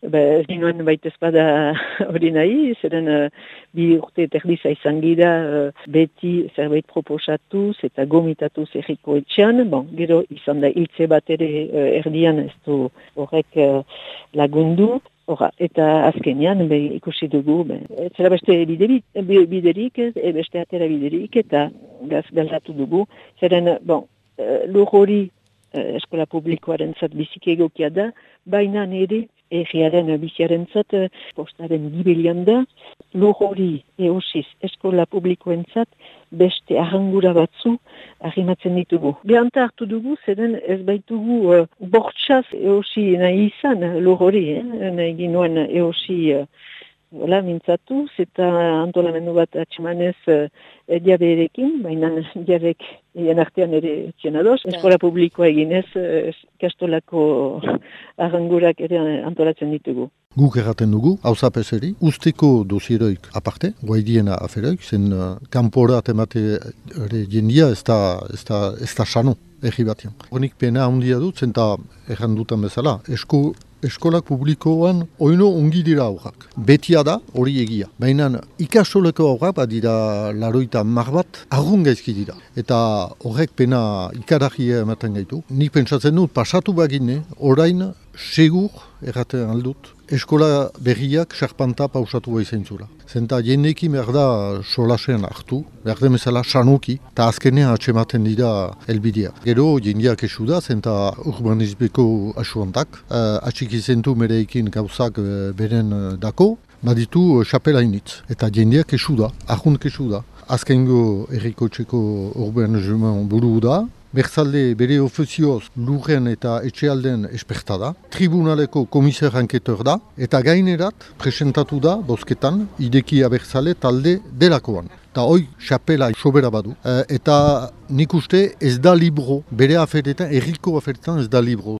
Be, ez ginoen baita espada hori nahi, zeren uh, bi urte terdiza izan gira uh, beti zerbait proposatuz eta gomitatuz erriko etxean, bon, gero izan da hiltze bat ere uh, erdian ez du horrek uh, lagundu. Hora, eta azkenean be, ikusi dugu, be, zera beste biderik, biderik, beste atera biderik, eta gaz galdatu dugu. Zeren, bon, lur hori eskola publikoaren zat biziki egokia da, baina nire egiaren biziaren zat, postaren gibilian da, lur hori eosiz eskola publikoen zat, beste ahangura batzu ahimatzen ditugu. Behanta hartu dugu, zeren ez baitugu uh, bortxaz eosi nahi izan lur hori, eh? nahi ginoen eosi uh, Ola, mintzatu, eta antolamendu bat atxemanez uh, diaberekin, baina diabek egin artean ere txenadoz. Eskola publikoa eginez, uh, kastolako arrangurak ere antolatzen ditugu. Guk erraten dugu, hau zapeseri, usteko dosieroik aparte, guaidiena aferoik, zen uh, kanpora temate ere jendia ez da, ez da, ez da sano, egi batean. Honik pena handia dut, zenta errandutan bezala, esko eskolak publikoan oino ongi dira aurrak. Betia da, hori egia. Baina ikasoleko aurrak, badira laroita mar bat, argun gaizki dira. Eta horrek pena ikaragia ematen gaitu. Nik pentsatzen dut, pasatu bagine, orain segur, erraten aldut, eskola berriak sarpanta pausatu behizain zula. Zenta jendeki behar da solasean hartu, behar demezala sanuki, eta azkenean atxematen dira elbidea. Gero jendeak esu da, zenta urbanizbeko asuantak, uh, atxik izentu mereikin gauzak uh, beren uh, dako, baditu xapela initz. Eta jendeak esu da, ahunt esu da. Azkengo erriko txeko urbanizmen buru da, Berzalde bere ofizioz lurren eta etxealden esperta da. Tribunaleko komiser hanketor da. Eta gainerat presentatu da, bosketan, ideki abertzale talde delakoan. Eta hoi, xapela sobera badu. E, eta nik uste ez da libro, bere aferetan, erriko aferetan ez da libro.